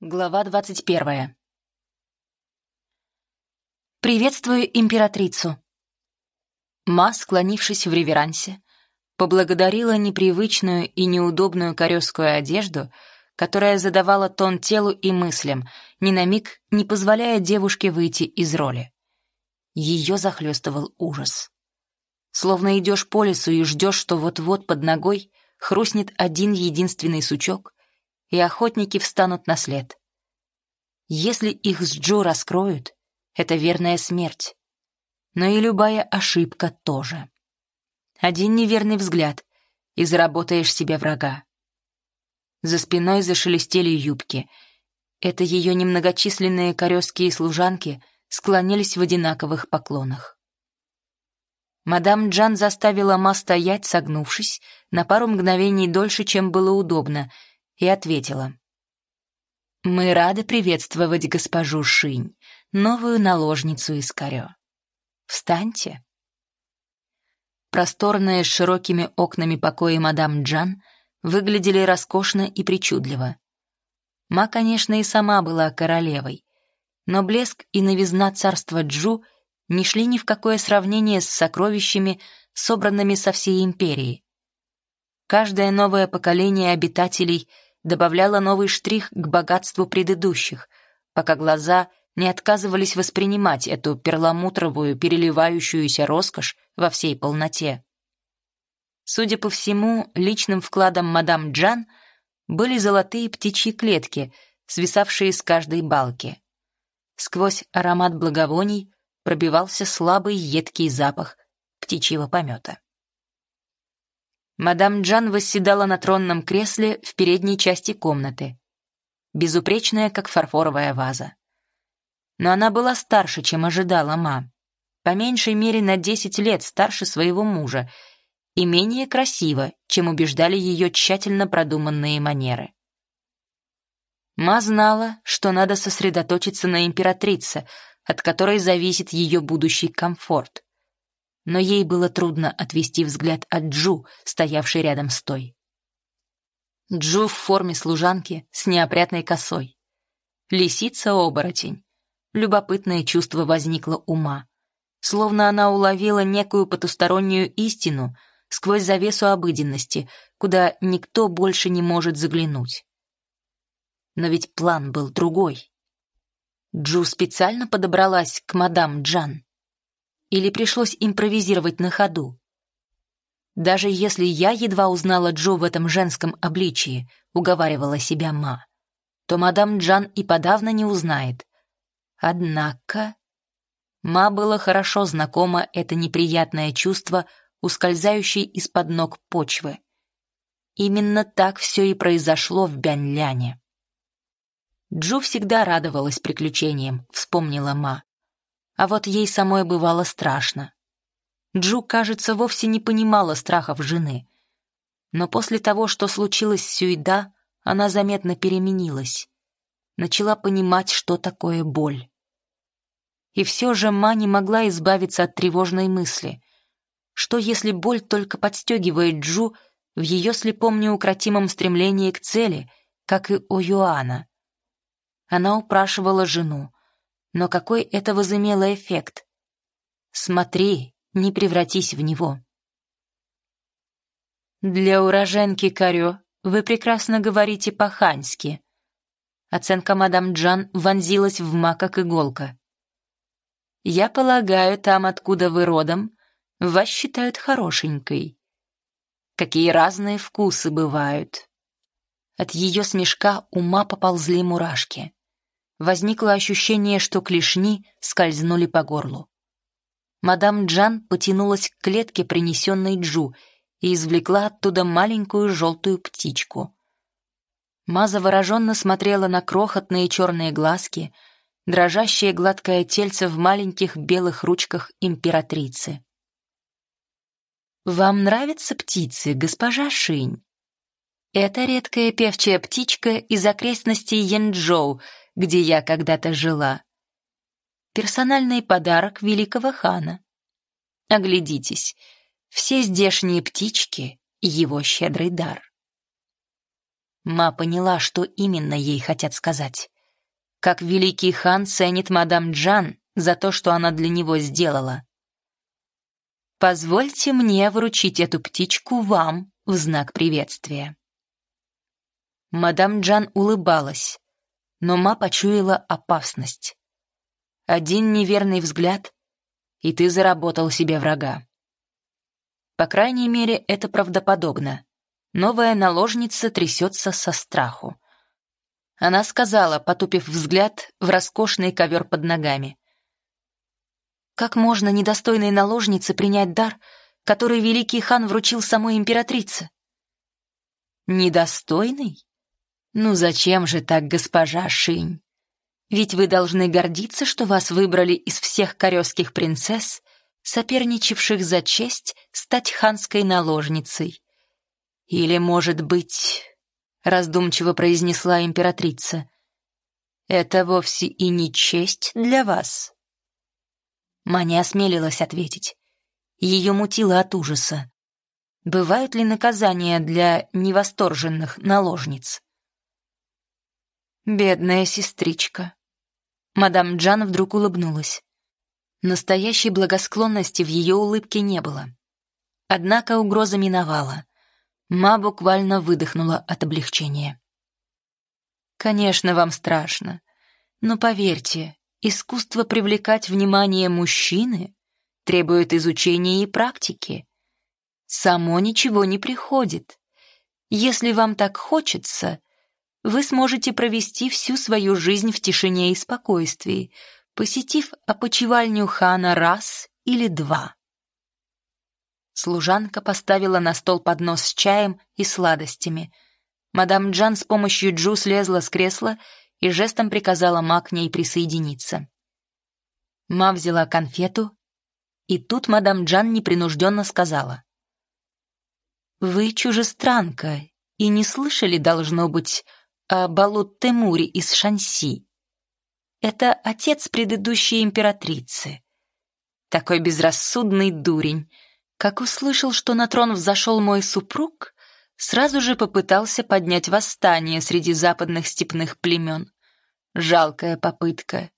Глава двадцать первая. «Приветствую императрицу!» Ма, склонившись в реверансе, поблагодарила непривычную и неудобную корёскую одежду, которая задавала тон телу и мыслям, ни на миг не позволяя девушке выйти из роли. Ее захлестывал ужас. Словно идешь по лесу и ждешь, что вот-вот под ногой хрустнет один единственный сучок — и охотники встанут на след. Если их с Джо раскроют, это верная смерть. Но и любая ошибка тоже. Один неверный взгляд, и заработаешь себе врага. За спиной зашелестели юбки. Это ее немногочисленные корёские служанки склонились в одинаковых поклонах. Мадам Джан заставила Ма стоять, согнувшись, на пару мгновений дольше, чем было удобно, и ответила. «Мы рады приветствовать госпожу Шинь, новую наложницу из Карё. Встаньте». Просторные с широкими окнами покои мадам Джан выглядели роскошно и причудливо. Ма, конечно, и сама была королевой, но блеск и новизна царства Джу не шли ни в какое сравнение с сокровищами, собранными со всей империи. Каждое новое поколение обитателей — добавляла новый штрих к богатству предыдущих, пока глаза не отказывались воспринимать эту перламутровую, переливающуюся роскошь во всей полноте. Судя по всему, личным вкладом мадам Джан были золотые птичьи клетки, свисавшие с каждой балки. Сквозь аромат благовоний пробивался слабый едкий запах птичьего помета. Мадам Джан восседала на тронном кресле в передней части комнаты, безупречная, как фарфоровая ваза. Но она была старше, чем ожидала ма, по меньшей мере на десять лет старше своего мужа и менее красиво, чем убеждали ее тщательно продуманные манеры. Ма знала, что надо сосредоточиться на императрице, от которой зависит ее будущий комфорт но ей было трудно отвести взгляд от Джу, стоявшей рядом с той. Джу в форме служанки с неопрятной косой. Лисица-оборотень. Любопытное чувство возникло ума. Словно она уловила некую потустороннюю истину сквозь завесу обыденности, куда никто больше не может заглянуть. Но ведь план был другой. Джу специально подобралась к мадам Джан. Или пришлось импровизировать на ходу? Даже если я едва узнала Джо в этом женском обличии, уговаривала себя Ма, то мадам Джан и подавно не узнает. Однако... Ма было хорошо знакомо это неприятное чувство, ускользающей из-под ног почвы. Именно так все и произошло в Бяньляне. Джу всегда радовалась приключениям, вспомнила Ма а вот ей самой бывало страшно. Джу, кажется, вовсе не понимала страхов жены. Но после того, что случилось с Сюйда, она заметно переменилась. Начала понимать, что такое боль. И все же Ма не могла избавиться от тревожной мысли. Что если боль только подстегивает Джу в ее слепом неукротимом стремлении к цели, как и у Юана? Она упрашивала жену, но какой это возымело эффект? Смотри, не превратись в него. Для уроженки Карё вы прекрасно говорите по-ханьски. Оценка мадам Джан вонзилась в ма, как иголка. Я полагаю, там, откуда вы родом, вас считают хорошенькой. Какие разные вкусы бывают. От ее смешка ума поползли мурашки возникло ощущение, что клешни скользнули по горлу. Мадам Джан потянулась к клетке, принесенной Джу, и извлекла оттуда маленькую желтую птичку. Ма завороженно смотрела на крохотные черные глазки, дрожащее гладкое тельце в маленьких белых ручках императрицы. «Вам нравятся птицы, госпожа Шинь?» Это редкая певчая птичка из окрестностей Янчжоу, где я когда-то жила. Персональный подарок великого хана. Оглядитесь, все здешние птички — его щедрый дар. Ма поняла, что именно ей хотят сказать. Как великий хан ценит мадам Джан за то, что она для него сделала. «Позвольте мне вручить эту птичку вам в знак приветствия». Мадам Джан улыбалась, но Ма почуяла опасность. Один неверный взгляд, и ты заработал себе врага. По крайней мере, это правдоподобно. Новая наложница трясется со страху. Она сказала, потупив взгляд в роскошный ковер под ногами. «Как можно недостойной наложнице принять дар, который великий хан вручил самой императрице?» «Недостойный? Ну зачем же так, госпожа Шинь? Ведь вы должны гордиться, что вас выбрали из всех корёских принцесс, соперничавших за честь стать ханской наложницей. Или, может быть, раздумчиво произнесла императрица, это вовсе и не честь для вас. Маня осмелилась ответить. Ее мутило от ужаса. Бывают ли наказания для невосторженных наложниц? Бедная сестричка. Мадам Джан вдруг улыбнулась. Настоящей благосклонности в ее улыбке не было. Однако угроза миновала. Ма буквально выдохнула от облегчения. «Конечно, вам страшно, но поверьте, искусство привлекать внимание мужчины требует изучения и практики. Само ничего не приходит. Если вам так хочется, вы сможете провести всю свою жизнь в тишине и спокойствии, посетив опочивальню хана раз или два. Служанка поставила на стол поднос с чаем и сладостями. Мадам Джан с помощью Джу слезла с кресла и жестом приказала Ма к ней присоединиться. Ма взяла конфету, и тут мадам Джан непринужденно сказала. «Вы чужестранка и не слышали, должно быть, о Балут Темуре из Шанси. Это отец предыдущей императрицы. Такой безрассудный дурень. Как услышал, что на трон взошел мой супруг, сразу же попытался поднять восстание среди западных степных племен. Жалкая попытка.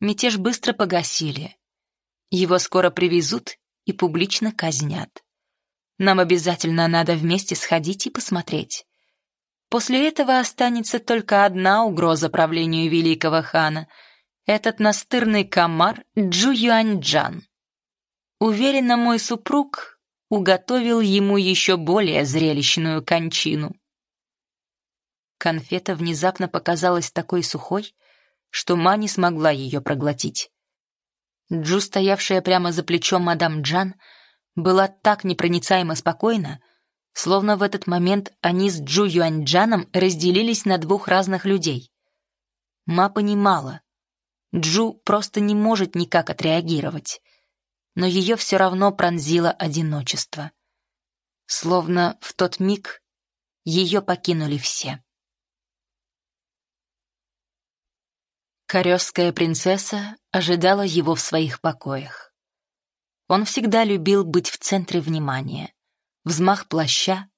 Мятеж быстро погасили. Его скоро привезут и публично казнят. Нам обязательно надо вместе сходить и посмотреть. После этого останется только одна угроза правлению великого хана — этот настырный комар Джу Юаньджан. Уверенно, мой супруг уготовил ему еще более зрелищную кончину. Конфета внезапно показалась такой сухой, что Ма не смогла ее проглотить. Джу, стоявшая прямо за плечом мадам Джан, была так непроницаемо спокойна, Словно в этот момент они с Джу Юаньджаном разделились на двух разных людей. Ма понимала, Джу просто не может никак отреагировать, но ее все равно пронзило одиночество. Словно в тот миг ее покинули все. Корёская принцесса ожидала его в своих покоях. Он всегда любил быть в центре внимания взмах плаща,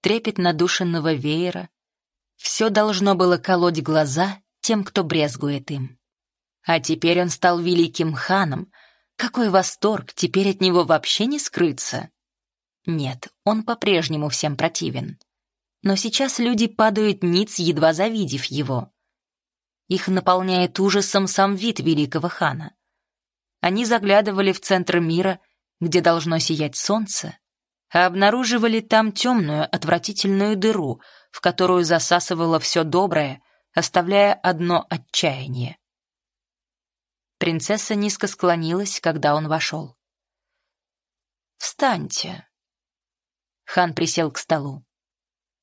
трепет надушенного веера. Все должно было колоть глаза тем, кто брезгует им. А теперь он стал великим ханом. Какой восторг, теперь от него вообще не скрыться. Нет, он по-прежнему всем противен. Но сейчас люди падают ниц, едва завидев его. Их наполняет ужасом сам вид великого хана. Они заглядывали в центр мира, где должно сиять солнце, а обнаруживали там темную, отвратительную дыру, в которую засасывало все доброе, оставляя одно отчаяние. Принцесса низко склонилась, когда он вошел. «Встаньте». Хан присел к столу.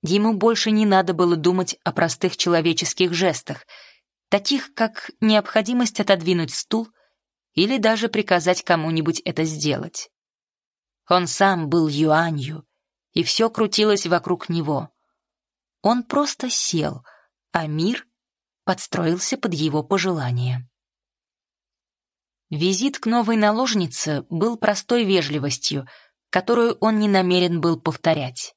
Ему больше не надо было думать о простых человеческих жестах, таких как необходимость отодвинуть стул или даже приказать кому-нибудь это сделать. Он сам был юанью, и все крутилось вокруг него. Он просто сел, а мир подстроился под его пожелания. Визит к новой наложнице был простой вежливостью, которую он не намерен был повторять.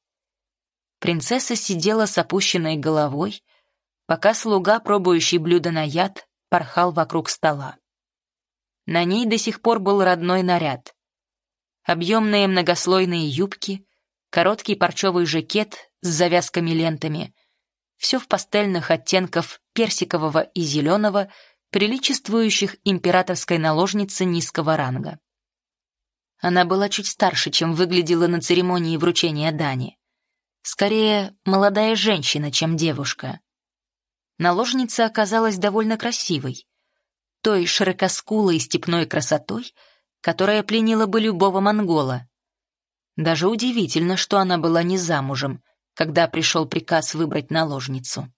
Принцесса сидела с опущенной головой, пока слуга, пробующий блюдо на яд, порхал вокруг стола. На ней до сих пор был родной наряд. Объемные многослойные юбки, короткий парчевый жакет с завязками-лентами. Все в пастельных оттенков персикового и зеленого, приличествующих императорской наложнице низкого ранга. Она была чуть старше, чем выглядела на церемонии вручения Дани. Скорее, молодая женщина, чем девушка. Наложница оказалась довольно красивой. Той широкоскулой степной красотой, которая пленила бы любого монгола. Даже удивительно, что она была не замужем, когда пришел приказ выбрать наложницу.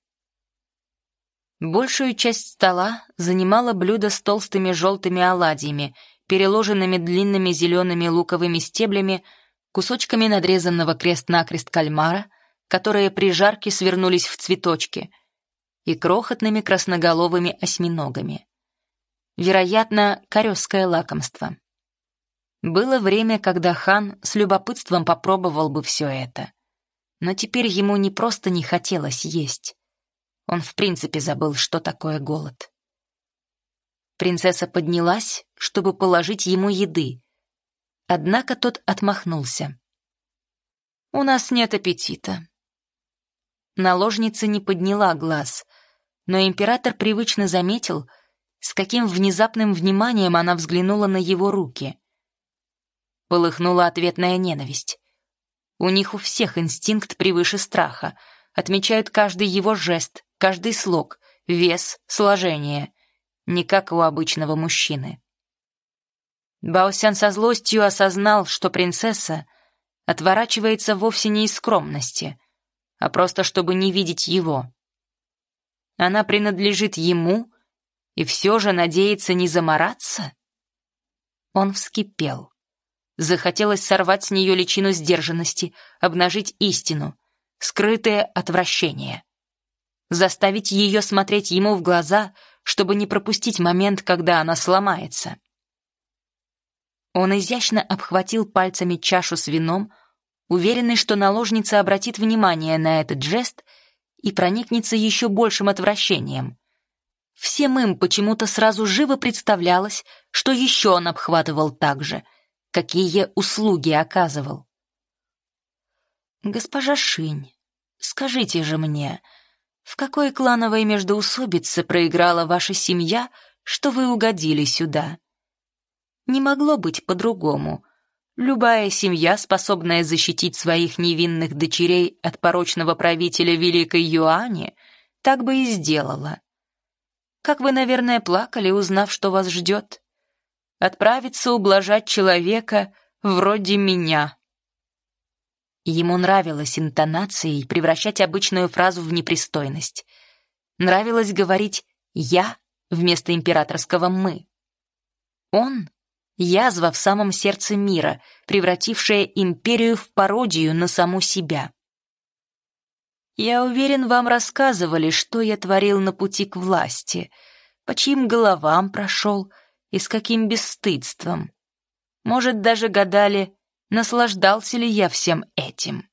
Большую часть стола занимало блюдо с толстыми желтыми оладьями, переложенными длинными зелеными луковыми стеблями, кусочками надрезанного крест-накрест кальмара, которые при жарке свернулись в цветочки, и крохотными красноголовыми осьминогами. Вероятно, корёское лакомство. Было время, когда хан с любопытством попробовал бы все это. Но теперь ему не просто не хотелось есть. Он в принципе забыл, что такое голод. Принцесса поднялась, чтобы положить ему еды, Однако тот отмахнулся. «У нас нет аппетита». Наложница не подняла глаз, но император привычно заметил, с каким внезапным вниманием она взглянула на его руки. Полыхнула ответная ненависть. У них у всех инстинкт превыше страха, отмечают каждый его жест, каждый слог, вес, сложение, не как у обычного мужчины. Баосян со злостью осознал, что принцесса отворачивается вовсе не из скромности, а просто чтобы не видеть его. Она принадлежит ему и все же надеется не замораться? Он вскипел. Захотелось сорвать с нее личину сдержанности, обнажить истину, скрытое отвращение. Заставить ее смотреть ему в глаза, чтобы не пропустить момент, когда она сломается. Он изящно обхватил пальцами чашу с вином, уверенный, что наложница обратит внимание на этот жест и проникнется еще большим отвращением. Всем им почему-то сразу живо представлялось, что еще он обхватывал так же, какие услуги оказывал. «Госпожа Шинь, скажите же мне, в какой клановой междоусобице проиграла ваша семья, что вы угодили сюда?» Не могло быть по-другому. Любая семья, способная защитить своих невинных дочерей от порочного правителя Великой Юани, так бы и сделала. Как вы, наверное, плакали, узнав, что вас ждет? Отправиться ублажать человека вроде меня. Ему нравилось интонацией превращать обычную фразу в непристойность. Нравилось говорить «я» вместо императорского «мы». Он язва в самом сердце мира, превратившая империю в пародию на саму себя. Я уверен, вам рассказывали, что я творил на пути к власти, по чьим головам прошел и с каким бесстыдством. Может, даже гадали, наслаждался ли я всем этим.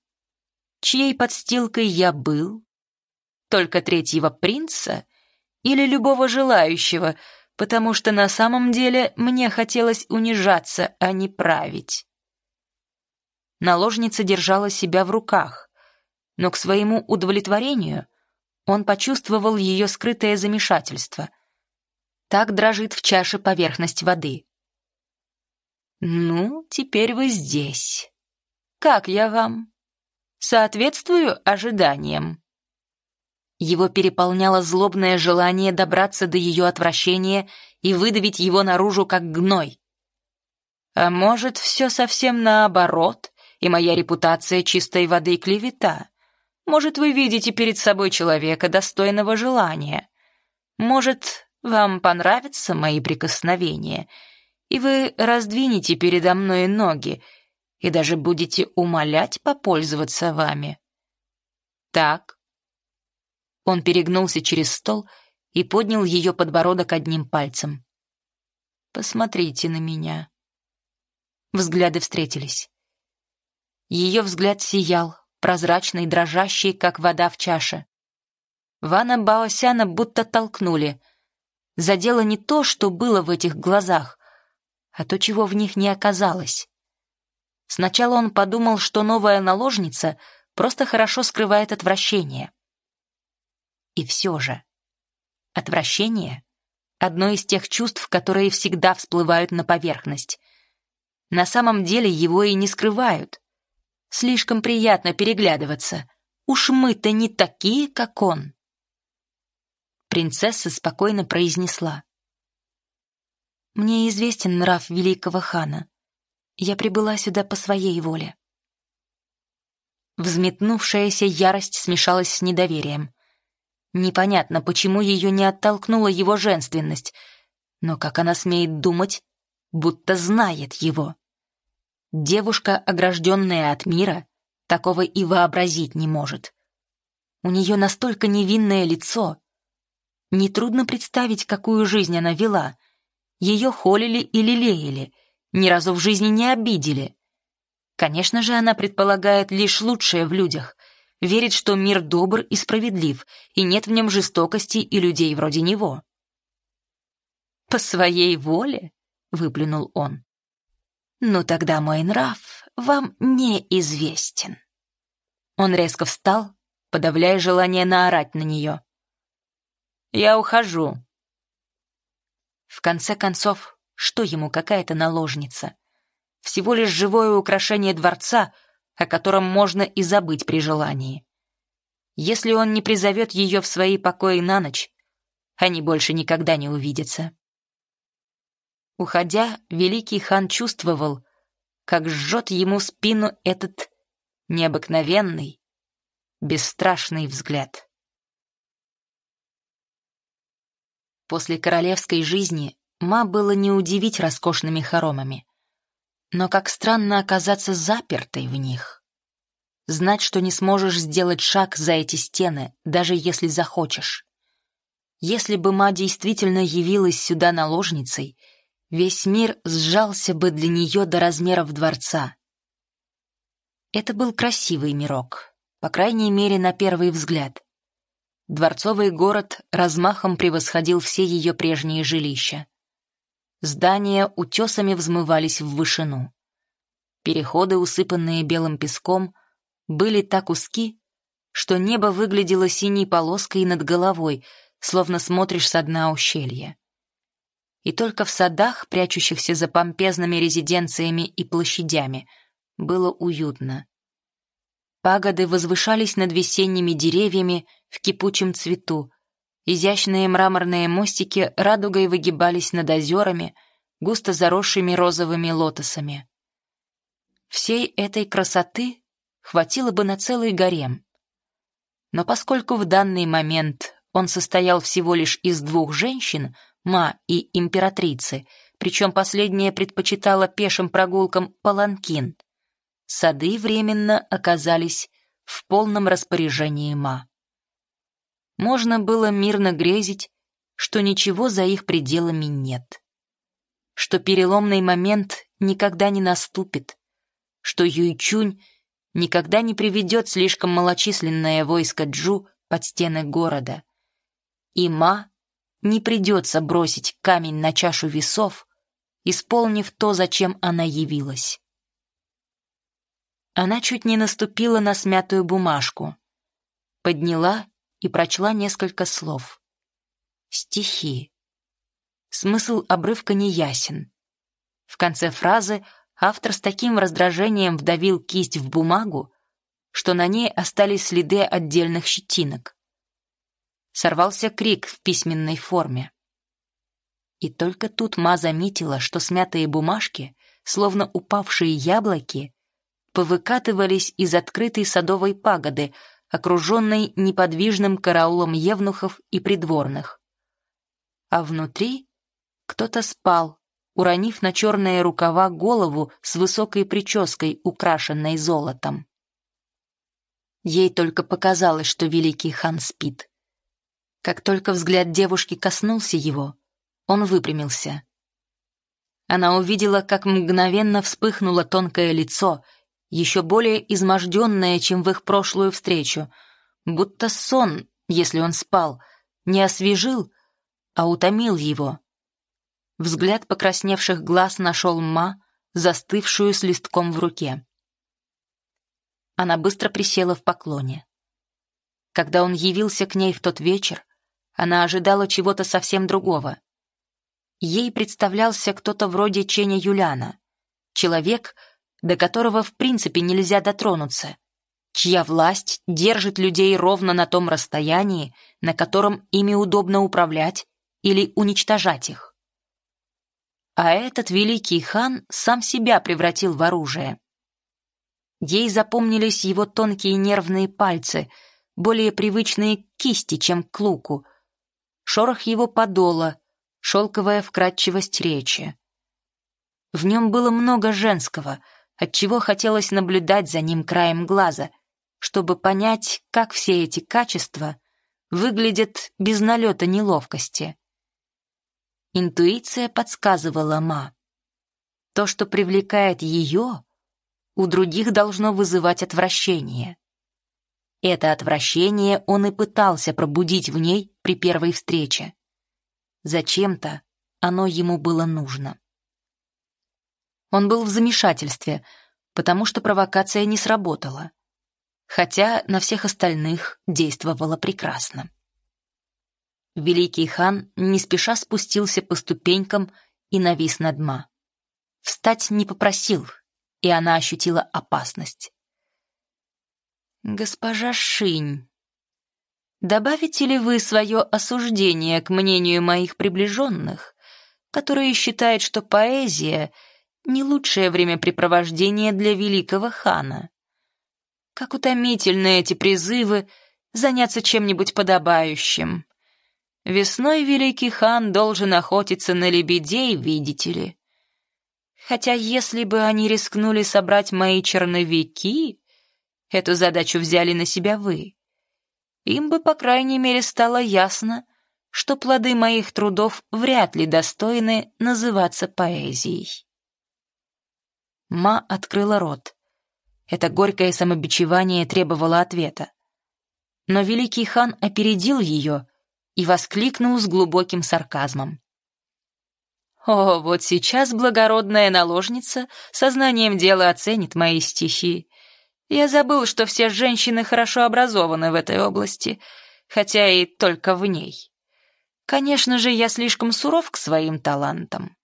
Чьей подстилкой я был? Только третьего принца или любого желающего — потому что на самом деле мне хотелось унижаться, а не править. Наложница держала себя в руках, но к своему удовлетворению он почувствовал ее скрытое замешательство. Так дрожит в чаше поверхность воды. «Ну, теперь вы здесь. Как я вам? Соответствую ожиданиям?» Его переполняло злобное желание добраться до ее отвращения и выдавить его наружу как гной. А может, все совсем наоборот, и моя репутация чистой воды клевета? Может, вы видите перед собой человека, достойного желания? Может, вам понравятся мои прикосновения, и вы раздвинете передо мной ноги и даже будете умолять попользоваться вами? Так, он перегнулся через стол и поднял ее подбородок одним пальцем. «Посмотрите на меня». Взгляды встретились. Ее взгляд сиял, прозрачный, дрожащий, как вода в чаше. Вана Баосяна будто толкнули. Задело не то, что было в этих глазах, а то, чего в них не оказалось. Сначала он подумал, что новая наложница просто хорошо скрывает отвращение. И все же, отвращение — одно из тех чувств, которые всегда всплывают на поверхность. На самом деле его и не скрывают. Слишком приятно переглядываться. Уж мы-то не такие, как он. Принцесса спокойно произнесла. «Мне известен нрав великого хана. Я прибыла сюда по своей воле». Взметнувшаяся ярость смешалась с недоверием. Непонятно, почему ее не оттолкнула его женственность, но как она смеет думать, будто знает его. Девушка, огражденная от мира, такого и вообразить не может. У нее настолько невинное лицо. Нетрудно представить, какую жизнь она вела. Ее холили и лелеяли, ни разу в жизни не обидели. Конечно же, она предполагает лишь лучшее в людях, верит, что мир добр и справедлив, и нет в нем жестокости и людей вроде него. «По своей воле?» — выплюнул он. «Ну тогда мой нрав вам неизвестен». Он резко встал, подавляя желание наорать на нее. «Я ухожу». В конце концов, что ему какая-то наложница? Всего лишь живое украшение дворца, о котором можно и забыть при желании. Если он не призовет ее в свои покои на ночь, они больше никогда не увидятся. Уходя, великий хан чувствовал, как жжет ему спину этот необыкновенный, бесстрашный взгляд. После королевской жизни Ма было не удивить роскошными хоромами. Но как странно оказаться запертой в них. Знать, что не сможешь сделать шаг за эти стены, даже если захочешь. Если бы Ма действительно явилась сюда наложницей — Весь мир сжался бы для нее до размеров дворца. Это был красивый мирок, по крайней мере, на первый взгляд. Дворцовый город размахом превосходил все ее прежние жилища. Здания утесами взмывались в вышину. Переходы, усыпанные белым песком, были так узки, что небо выглядело синей полоской над головой, словно смотришь со дна ущелья и только в садах, прячущихся за помпезными резиденциями и площадями, было уютно. Пагоды возвышались над весенними деревьями в кипучем цвету, изящные мраморные мостики радугой выгибались над озерами, густо заросшими розовыми лотосами. Всей этой красоты хватило бы на целый гарем. Но поскольку в данный момент он состоял всего лишь из двух женщин — ма и императрицы, причем последняя предпочитала пешим прогулкам паланкин. Сады временно оказались в полном распоряжении ма. Можно было мирно грезить, что ничего за их пределами нет. Что переломный момент никогда не наступит, что Юйчунь никогда не приведет слишком малочисленное войско Джу под стены города. И Ма не придется бросить камень на чашу весов, исполнив то, зачем она явилась. Она чуть не наступила на смятую бумажку, подняла и прочла несколько слов. Стихи. Смысл обрывка неясен. В конце фразы автор с таким раздражением вдавил кисть в бумагу, что на ней остались следы отдельных щетинок сорвался крик в письменной форме. И только тут Ма заметила, что смятые бумажки, словно упавшие яблоки, повыкатывались из открытой садовой пагоды, окруженной неподвижным караулом евнухов и придворных. А внутри кто-то спал, уронив на черные рукава голову с высокой прической, украшенной золотом. Ей только показалось, что великий хан спит. Как только взгляд девушки коснулся его, он выпрямился. Она увидела, как мгновенно вспыхнуло тонкое лицо, еще более изможденное, чем в их прошлую встречу, будто сон, если он спал, не освежил, а утомил его. Взгляд покрасневших глаз нашел Ма, застывшую с листком в руке. Она быстро присела в поклоне. Когда он явился к ней в тот вечер, она ожидала чего-то совсем другого. Ей представлялся кто-то вроде Ченя Юляна, человек, до которого в принципе нельзя дотронуться, чья власть держит людей ровно на том расстоянии, на котором ими удобно управлять или уничтожать их. А этот великий хан сам себя превратил в оружие. Ей запомнились его тонкие нервные пальцы, более привычные к кисти, чем к луку, шорох его подола, шелковая вкрадчивость речи. В нем было много женского, отчего хотелось наблюдать за ним краем глаза, чтобы понять, как все эти качества выглядят без налета неловкости. Интуиция подсказывала Ма. То, что привлекает ее, у других должно вызывать отвращение. Это отвращение он и пытался пробудить в ней при первой встрече. Зачем-то оно ему было нужно. Он был в замешательстве, потому что провокация не сработала, хотя на всех остальных действовала прекрасно. Великий хан не спеша спустился по ступенькам и навис над Ма. Встать не попросил, и она ощутила опасность. «Госпожа Шинь, добавите ли вы свое осуждение к мнению моих приближенных, которые считают, что поэзия — не лучшее времяпрепровождение для великого хана? Как утомительны эти призывы заняться чем-нибудь подобающим!» Весной великий хан должен охотиться на лебедей, видите ли. Хотя если бы они рискнули собрать мои черновики, эту задачу взяли на себя вы. Им бы, по крайней мере, стало ясно, что плоды моих трудов вряд ли достойны называться поэзией. Ма открыла рот. Это горькое самобичевание требовало ответа. Но великий хан опередил ее и воскликнул с глубоким сарказмом. «О, вот сейчас благородная наложница сознанием дела оценит мои стихи. Я забыл, что все женщины хорошо образованы в этой области, хотя и только в ней. Конечно же, я слишком суров к своим талантам.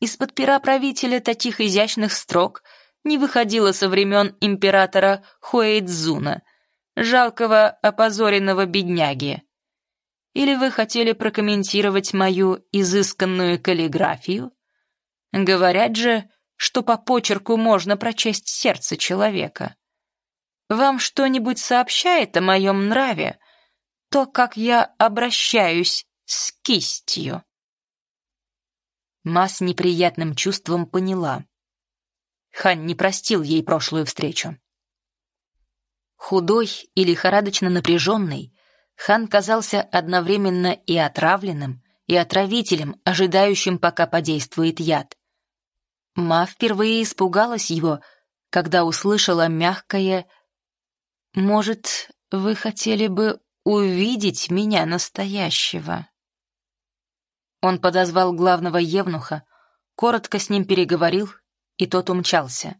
Из-под пера правителя таких изящных строк не выходило со времен императора Хуэйдзуна, жалкого опозоренного бедняги, или вы хотели прокомментировать мою изысканную каллиграфию? Говорят же, что по почерку можно прочесть сердце человека. Вам что-нибудь сообщает о моем нраве? То, как я обращаюсь с кистью?» Ма с неприятным чувством поняла. Хан не простил ей прошлую встречу. Худой и лихорадочно напряженный, Хан казался одновременно и отравленным, и отравителем, ожидающим, пока подействует яд. Ма впервые испугалась его, когда услышала мягкое «Может, вы хотели бы увидеть меня настоящего?» Он подозвал главного евнуха, коротко с ним переговорил, и тот умчался.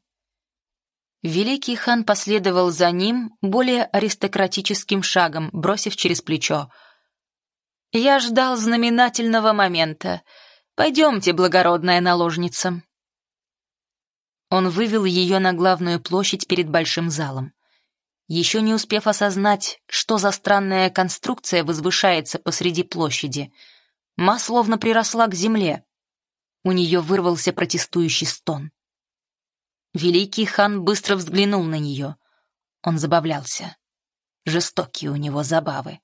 Великий хан последовал за ним более аристократическим шагом, бросив через плечо. «Я ждал знаменательного момента. Пойдемте, благородная наложница». Он вывел ее на главную площадь перед большим залом. Еще не успев осознать, что за странная конструкция возвышается посреди площади, Ма словно приросла к земле. У нее вырвался протестующий стон. Великий хан быстро взглянул на нее. Он забавлялся. Жестокие у него забавы.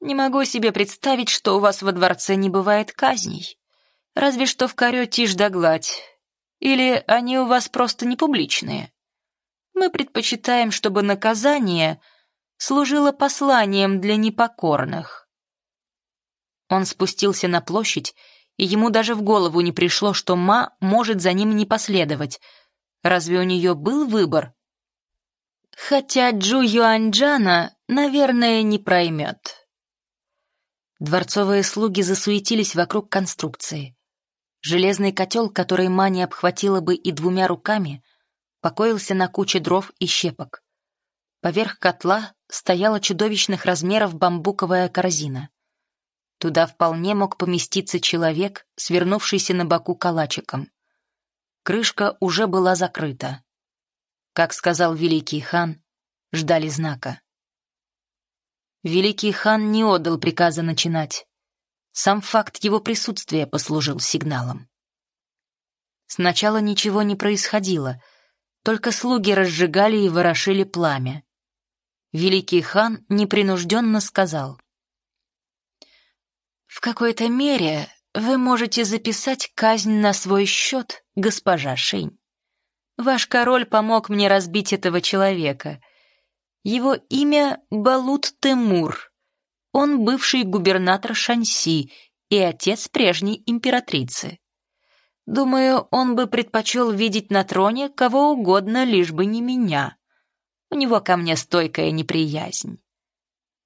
«Не могу себе представить, что у вас во дворце не бывает казней. Разве что в коре тишь да гладь. Или они у вас просто не публичные. Мы предпочитаем, чтобы наказание служило посланием для непокорных». Он спустился на площадь и ему даже в голову не пришло, что Ма может за ним не последовать. Разве у нее был выбор? Хотя Джу Юаньджана, наверное, не проймет. Дворцовые слуги засуетились вокруг конструкции. Железный котел, который Мани обхватила бы и двумя руками, покоился на куче дров и щепок. Поверх котла стояла чудовищных размеров бамбуковая корзина. Туда вполне мог поместиться человек, свернувшийся на боку калачиком. Крышка уже была закрыта. Как сказал великий хан, ждали знака. Великий хан не отдал приказа начинать. Сам факт его присутствия послужил сигналом. Сначала ничего не происходило, только слуги разжигали и ворошили пламя. Великий хан непринужденно сказал. «В какой-то мере вы можете записать казнь на свой счет, госпожа Шень. Ваш король помог мне разбить этого человека. Его имя Балут Темур. Он бывший губернатор Шанси и отец прежней императрицы. Думаю, он бы предпочел видеть на троне кого угодно, лишь бы не меня. У него ко мне стойкая неприязнь.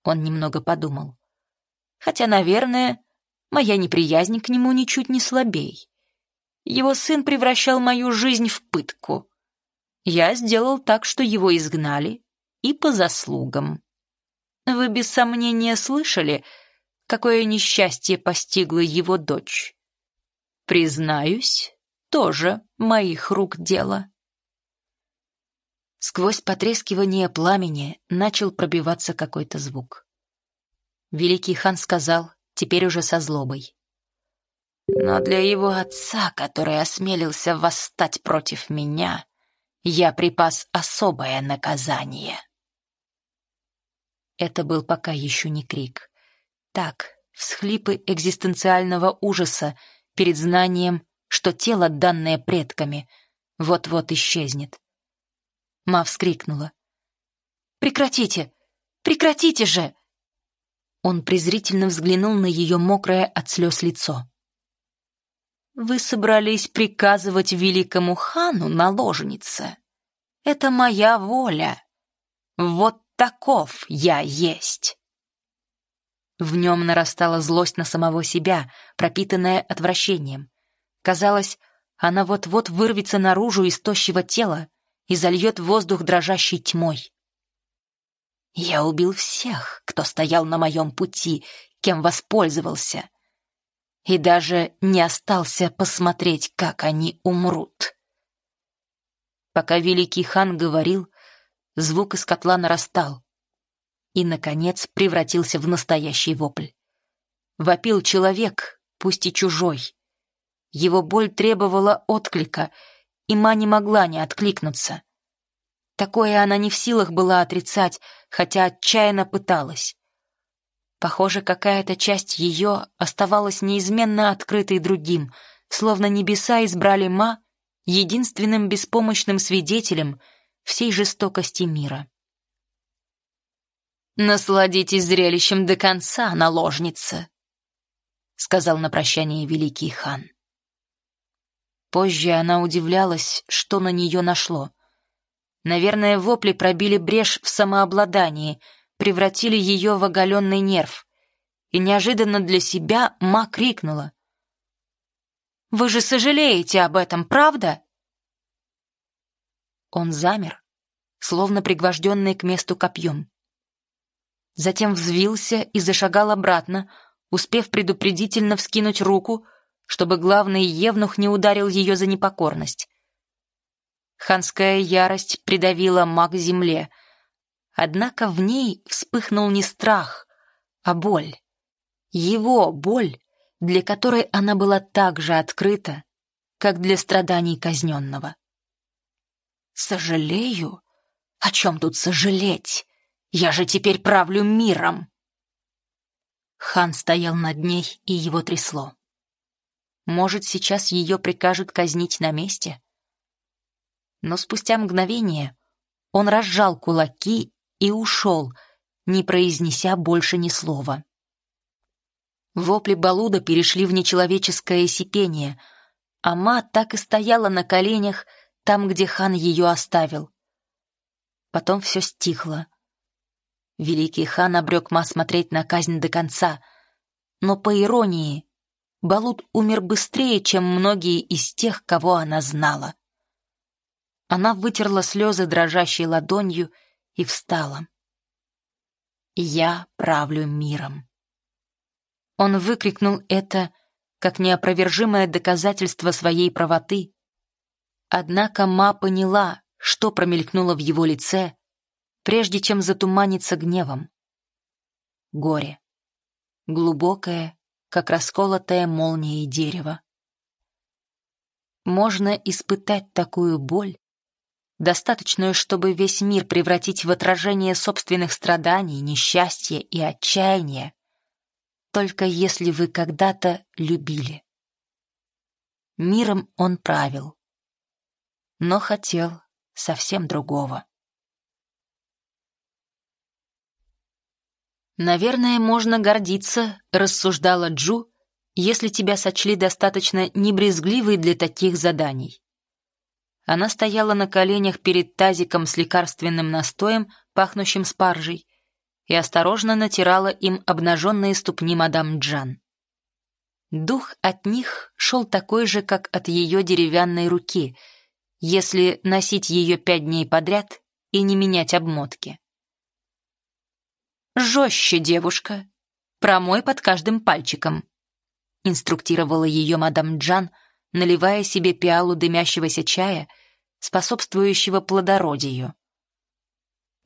Он немного подумал. Хотя, наверное, моя неприязнь к нему ничуть не слабей. Его сын превращал мою жизнь в пытку. Я сделал так, что его изгнали, и по заслугам. Вы без сомнения слышали, какое несчастье постигло его дочь. Признаюсь, тоже моих рук дело. Сквозь потрескивание пламени начал пробиваться какой-то звук. Великий хан сказал, теперь уже со злобой. «Но для его отца, который осмелился восстать против меня, я припас особое наказание». Это был пока еще не крик. Так, всхлипы экзистенциального ужаса перед знанием, что тело, данное предками, вот-вот исчезнет. Ма вскрикнула. «Прекратите! Прекратите же!» Он презрительно взглянул на ее мокрое от слез лицо. «Вы собрались приказывать великому хану, наложнице? Это моя воля. Вот таков я есть!» В нем нарастала злость на самого себя, пропитанная отвращением. Казалось, она вот-вот вырвется наружу из тощего тела, и зальет воздух дрожащей тьмой. Я убил всех, кто стоял на моем пути, кем воспользовался, и даже не остался посмотреть, как они умрут. Пока великий хан говорил, звук из котла нарастал и, наконец, превратился в настоящий вопль. Вопил человек, пусть и чужой. Его боль требовала отклика — и Ма не могла не откликнуться. Такое она не в силах была отрицать, хотя отчаянно пыталась. Похоже, какая-то часть ее оставалась неизменно открытой другим, словно небеса избрали Ма единственным беспомощным свидетелем всей жестокости мира. «Насладитесь зрелищем до конца, наложница», — сказал на прощание великий хан. Позже она удивлялась, что на нее нашло. Наверное, вопли пробили брешь в самообладании, превратили ее в оголенный нерв. И неожиданно для себя Ма крикнула. «Вы же сожалеете об этом, правда?» Он замер, словно пригвожденный к месту копьем. Затем взвился и зашагал обратно, успев предупредительно вскинуть руку, чтобы главный евнух не ударил ее за непокорность. Ханская ярость придавила маг земле, однако в ней вспыхнул не страх, а боль. Его боль, для которой она была так же открыта, как для страданий казненного. «Сожалею? О чем тут сожалеть? Я же теперь правлю миром!» Хан стоял над ней, и его трясло. Может, сейчас ее прикажут казнить на месте? Но спустя мгновение он разжал кулаки и ушел, не произнеся больше ни слова. Вопли Балуда перешли в нечеловеческое сипение, а Ма так и стояла на коленях, там, где хан ее оставил. Потом все стихло. Великий хан обрек Ма смотреть на казнь до конца, но, по иронии, Балут умер быстрее, чем многие из тех, кого она знала. Она вытерла слезы дрожащей ладонью и встала. «Я правлю миром». Он выкрикнул это как неопровержимое доказательство своей правоты. Однако Ма поняла, что промелькнуло в его лице, прежде чем затуманиться гневом. Горе. Глубокое, как расколотая молнией дерево. Можно испытать такую боль, достаточную, чтобы весь мир превратить в отражение собственных страданий, несчастья и отчаяния, только если вы когда-то любили. Миром он правил, но хотел совсем другого. «Наверное, можно гордиться», — рассуждала Джу, «если тебя сочли достаточно небрезгливой для таких заданий». Она стояла на коленях перед тазиком с лекарственным настоем, пахнущим спаржей, и осторожно натирала им обнаженные ступни мадам Джан. Дух от них шел такой же, как от ее деревянной руки, если носить ее пять дней подряд и не менять обмотки. «Жестче, девушка. Промой под каждым пальчиком», — инструктировала ее мадам Джан, наливая себе пиалу дымящегося чая, способствующего плодородию.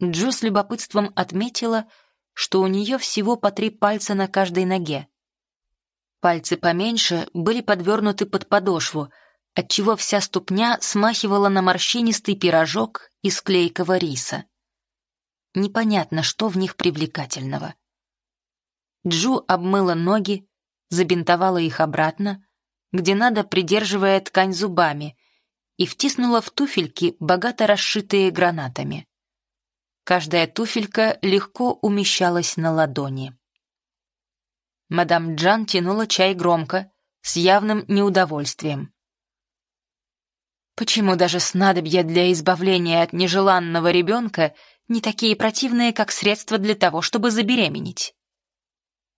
Джо с любопытством отметила, что у нее всего по три пальца на каждой ноге. Пальцы поменьше были подвернуты под подошву, отчего вся ступня смахивала на морщинистый пирожок из клейкого риса. Непонятно, что в них привлекательного. Джу обмыла ноги, забинтовала их обратно, где надо, придерживая ткань зубами, и втиснула в туфельки, богато расшитые гранатами. Каждая туфелька легко умещалась на ладони. Мадам Джан тянула чай громко, с явным неудовольствием. Почему даже снадобья для избавления от нежеланного ребенка не такие противные, как средства для того, чтобы забеременеть?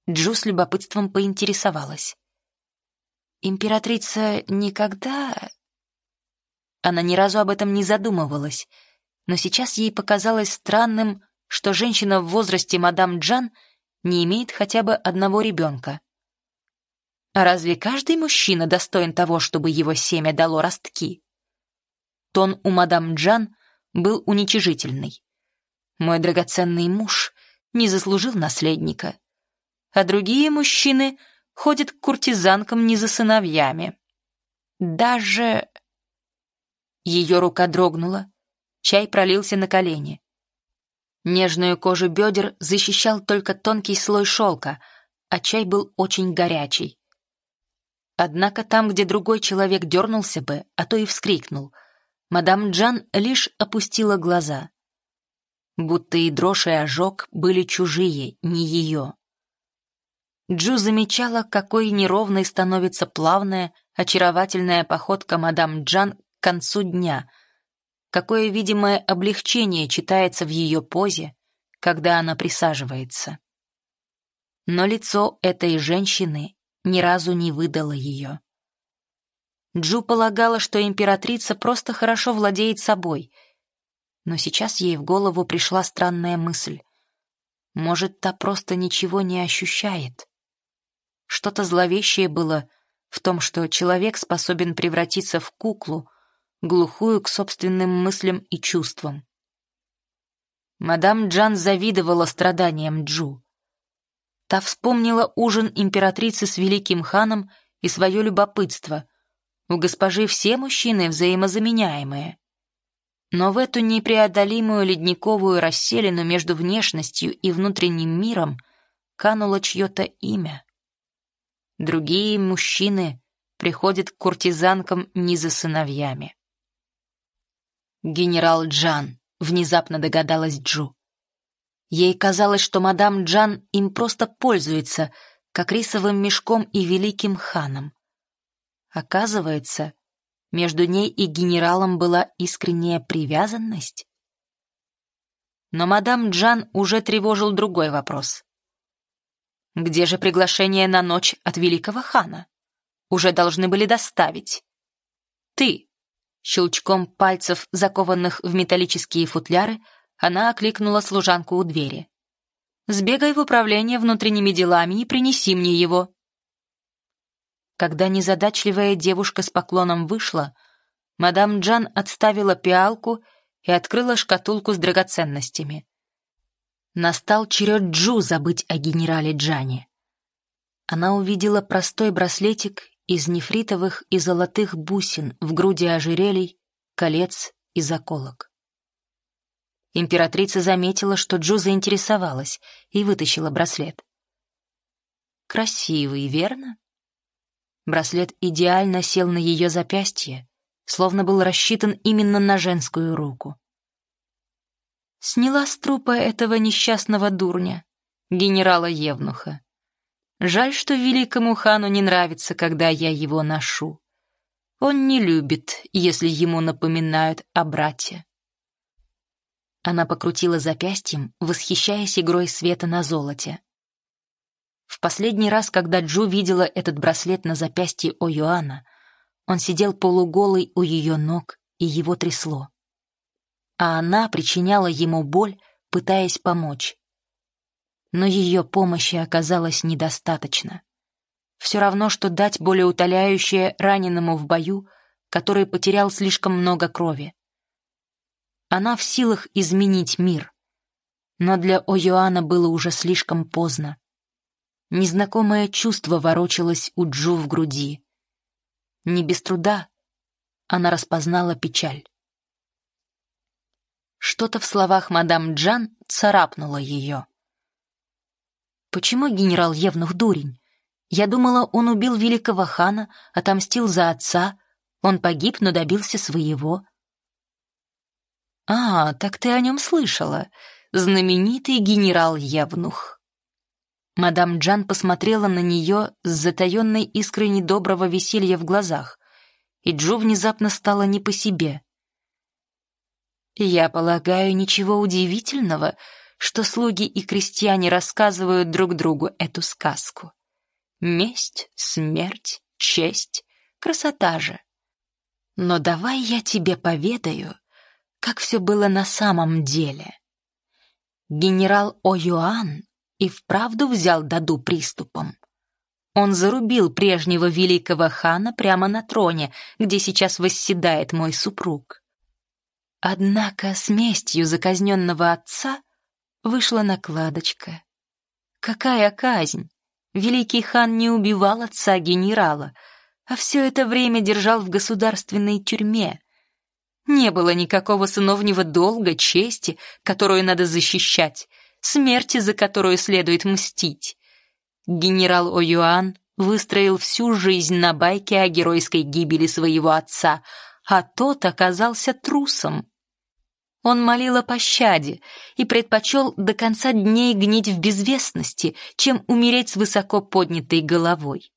Джу с любопытством поинтересовалась. Императрица никогда... Она ни разу об этом не задумывалась, но сейчас ей показалось странным, что женщина в возрасте мадам Джан не имеет хотя бы одного ребенка. А разве каждый мужчина достоин того, чтобы его семя дало ростки? Тон у мадам Джан был уничижительный. Мой драгоценный муж не заслужил наследника, а другие мужчины ходят к куртизанкам не за сыновьями. Даже... Ее рука дрогнула, чай пролился на колени. Нежную кожу бедер защищал только тонкий слой шелка, а чай был очень горячий. Однако там, где другой человек дернулся бы, а то и вскрикнул, Мадам Джан лишь опустила глаза. Будто и дрожь, и ожог были чужие, не ее. Джу замечала, какой неровной становится плавная, очаровательная походка мадам Джан к концу дня, какое видимое облегчение читается в ее позе, когда она присаживается. Но лицо этой женщины ни разу не выдало ее. Джу полагала, что императрица просто хорошо владеет собой. Но сейчас ей в голову пришла странная мысль. Может, та просто ничего не ощущает? Что-то зловещее было в том, что человек способен превратиться в куклу, глухую к собственным мыслям и чувствам. Мадам Джан завидовала страданиям Джу. Та вспомнила ужин императрицы с великим ханом и свое любопытство — у госпожи все мужчины взаимозаменяемые. Но в эту непреодолимую ледниковую расселину между внешностью и внутренним миром кануло чье-то имя. Другие мужчины приходят к куртизанкам не за сыновьями. «Генерал Джан», — внезапно догадалась Джу. Ей казалось, что мадам Джан им просто пользуется, как рисовым мешком и великим ханом. Оказывается, Между ней и генералом была искренняя привязанность? Но мадам Джан уже тревожил другой вопрос. Где же приглашение на ночь от великого хана? Уже должны были доставить. Ты, щелчком пальцев, закованных в металлические футляры, она окликнула служанку у двери. «Сбегай в управление внутренними делами и принеси мне его». Когда незадачливая девушка с поклоном вышла, мадам Джан отставила пиалку и открыла шкатулку с драгоценностями. Настал черед Джу забыть о генерале Джане. Она увидела простой браслетик из нефритовых и золотых бусин в груди ожерелий, колец и заколок. Императрица заметила, что Джу заинтересовалась, и вытащила браслет. «Красивый, верно?» Браслет идеально сел на ее запястье, словно был рассчитан именно на женскую руку. Сняла с трупа этого несчастного дурня, генерала Евнуха. Жаль, что великому хану не нравится, когда я его ношу. Он не любит, если ему напоминают о брате. Она покрутила запястьем, восхищаясь игрой света на золоте. В последний раз, когда Джу видела этот браслет на запястье О'Юана, он сидел полуголый у ее ног, и его трясло а она причиняла ему боль, пытаясь помочь. Но ее помощи оказалось недостаточно. Все равно, что дать болеутоляющее раненому в бою, который потерял слишком много крови. Она в силах изменить мир. Но для О'Йоана было уже слишком поздно. Незнакомое чувство ворочалось у Джу в груди. Не без труда она распознала печаль. Что-то в словах мадам Джан царапнуло ее. «Почему генерал Евнух дурень? Я думала, он убил великого хана, отомстил за отца. Он погиб, но добился своего». «А, так ты о нем слышала. Знаменитый генерал Евнух». Мадам Джан посмотрела на нее с затаенной искрой недоброго веселья в глазах, и Джо внезапно стало не по себе. Я полагаю, ничего удивительного, что слуги и крестьяне рассказывают друг другу эту сказку. Месть, смерть, честь, красота же. Но давай я тебе поведаю, как все было на самом деле. Генерал О'Юан и вправду взял Даду приступом. Он зарубил прежнего великого хана прямо на троне, где сейчас восседает мой супруг. Однако с местью заказненного отца вышла накладочка. Какая казнь! Великий хан не убивал отца генерала, а все это время держал в государственной тюрьме. Не было никакого сыновнего долга, чести, которую надо защищать, смерти, за которую следует мстить. Генерал О'Юан выстроил всю жизнь на байке о геройской гибели своего отца, а тот оказался трусом. Он молил о пощаде и предпочел до конца дней гнить в безвестности, чем умереть с высоко поднятой головой.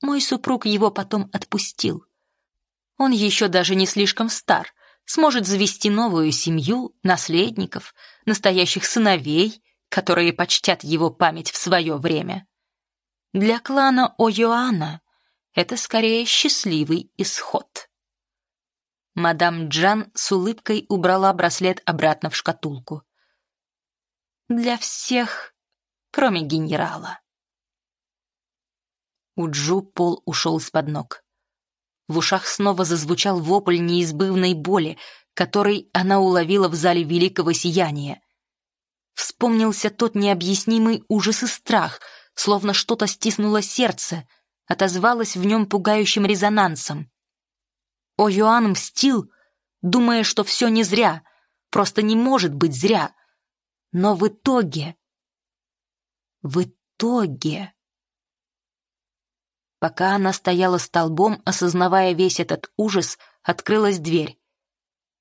Мой супруг его потом отпустил. Он еще даже не слишком стар, сможет завести новую семью, наследников, настоящих сыновей, которые почтят его память в свое время. Для клана О'Йоана это скорее счастливый исход. Мадам Джан с улыбкой убрала браслет обратно в шкатулку. «Для всех, кроме генерала». У Джу пол ушел из-под ног. В ушах снова зазвучал вопль неизбывной боли, который она уловила в зале великого сияния. Вспомнился тот необъяснимый ужас и страх, словно что-то стиснуло сердце, отозвалось в нем пугающим резонансом. О Йоанн мстил, думая, что все не зря, просто не может быть зря. Но в итоге... В итоге... Пока она стояла столбом, осознавая весь этот ужас, открылась дверь.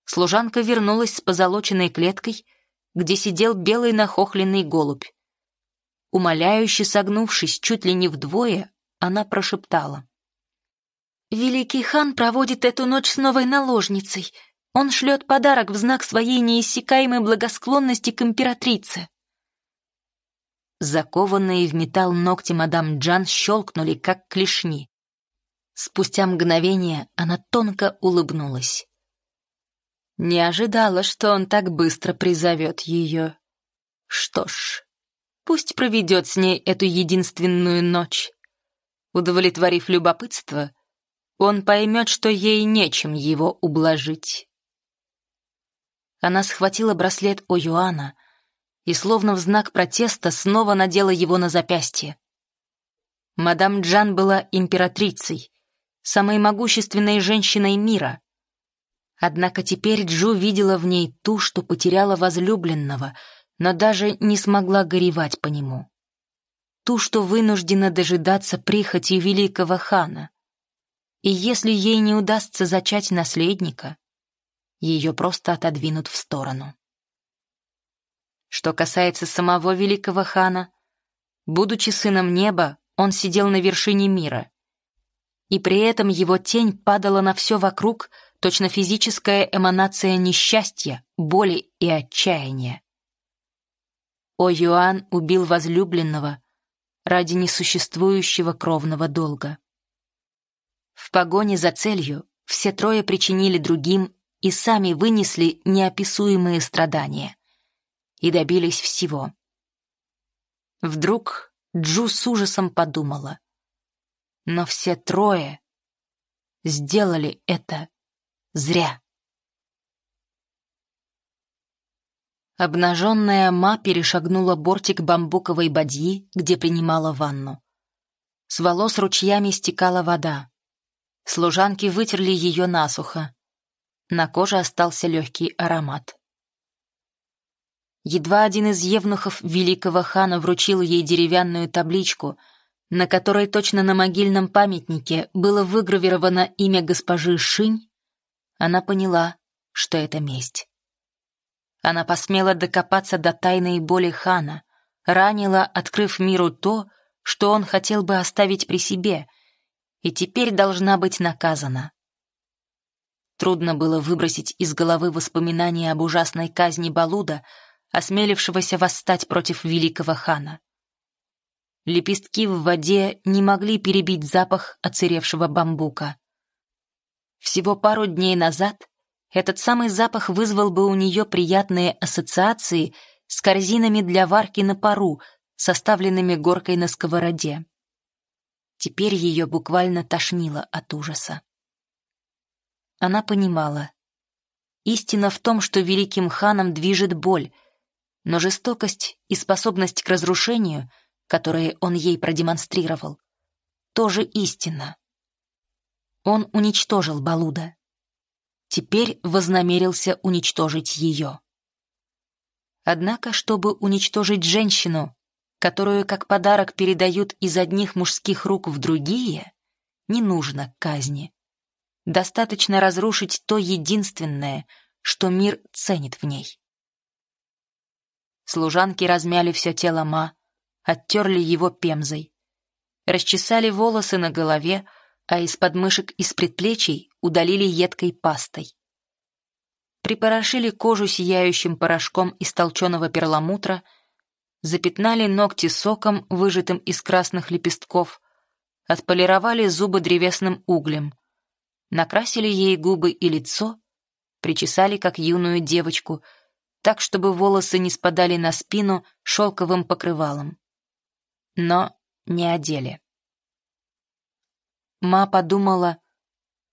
Служанка вернулась с позолоченной клеткой, где сидел белый нахохленный голубь. Умоляюще согнувшись чуть ли не вдвое, она прошептала. Великий хан проводит эту ночь с новой наложницей. Он шлет подарок в знак своей неиссякаемой благосклонности к императрице. Закованные в металл ногти мадам Джан щелкнули, как клешни. Спустя мгновение она тонко улыбнулась. Не ожидала, что он так быстро призовет ее. Что ж, пусть проведет с ней эту единственную ночь. Удовлетворив любопытство, он поймет, что ей нечем его ублажить. Она схватила браслет у Юана и, словно в знак протеста, снова надела его на запястье. Мадам Джан была императрицей, самой могущественной женщиной мира. Однако теперь Джу видела в ней ту, что потеряла возлюбленного, но даже не смогла горевать по нему. Ту, что вынуждена дожидаться прихоти великого хана. И если ей не удастся зачать наследника, ее просто отодвинут в сторону. Что касается самого великого хана, будучи сыном неба, он сидел на вершине мира. И при этом его тень падала на все вокруг, точно физическая эманация несчастья, боли и отчаяния. О Юан убил возлюбленного ради несуществующего кровного долга. В погоне за целью все трое причинили другим и сами вынесли неописуемые страдания. И добились всего. Вдруг Джу с ужасом подумала. Но все трое сделали это зря. Обнаженная Ма перешагнула бортик бамбуковой бадьи, где принимала ванну. С волос ручьями стекала вода. Служанки вытерли ее насухо. На коже остался легкий аромат. Едва один из евнухов великого хана вручил ей деревянную табличку, на которой точно на могильном памятнике было выгравировано имя госпожи Шинь, она поняла, что это месть. Она посмела докопаться до тайной боли хана, ранила, открыв миру то, что он хотел бы оставить при себе — и теперь должна быть наказана. Трудно было выбросить из головы воспоминания об ужасной казни Балуда, осмелившегося восстать против великого хана. Лепестки в воде не могли перебить запах оцеревшего бамбука. Всего пару дней назад этот самый запах вызвал бы у нее приятные ассоциации с корзинами для варки на пару, составленными горкой на сковороде. Теперь ее буквально тошнило от ужаса. Она понимала. Истина в том, что великим ханом движет боль, но жестокость и способность к разрушению, которые он ей продемонстрировал, тоже истина. Он уничтожил Балуда. Теперь вознамерился уничтожить ее. Однако, чтобы уничтожить женщину, которую как подарок передают из одних мужских рук в другие, не нужно казни. Достаточно разрушить то единственное, что мир ценит в ней. Служанки размяли все тело Ма, оттерли его пемзой, расчесали волосы на голове, а из подмышек и с предплечий удалили едкой пастой. Припорошили кожу сияющим порошком из толченого перламутра — запятнали ногти соком, выжатым из красных лепестков, отполировали зубы древесным углем, накрасили ей губы и лицо, причесали, как юную девочку, так, чтобы волосы не спадали на спину шелковым покрывалом. Но не одели. Ма подумала,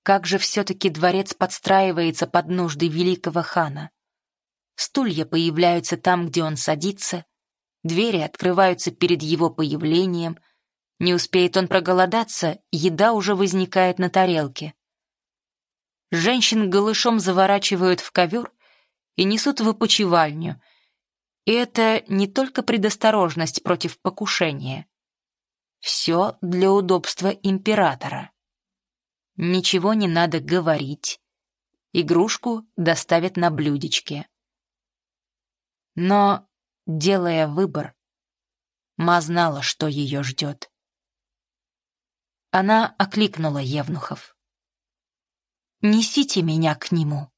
как же все-таки дворец подстраивается под нужды великого хана. Стулья появляются там, где он садится, Двери открываются перед его появлением. Не успеет он проголодаться, еда уже возникает на тарелке. Женщин голышом заворачивают в ковер и несут в опочивальню. И это не только предосторожность против покушения. Все для удобства императора. Ничего не надо говорить. Игрушку доставят на блюдечке. Но делая выбор. Ма знала, что ее ждет. Она окликнула Евнухов. «Несите меня к нему».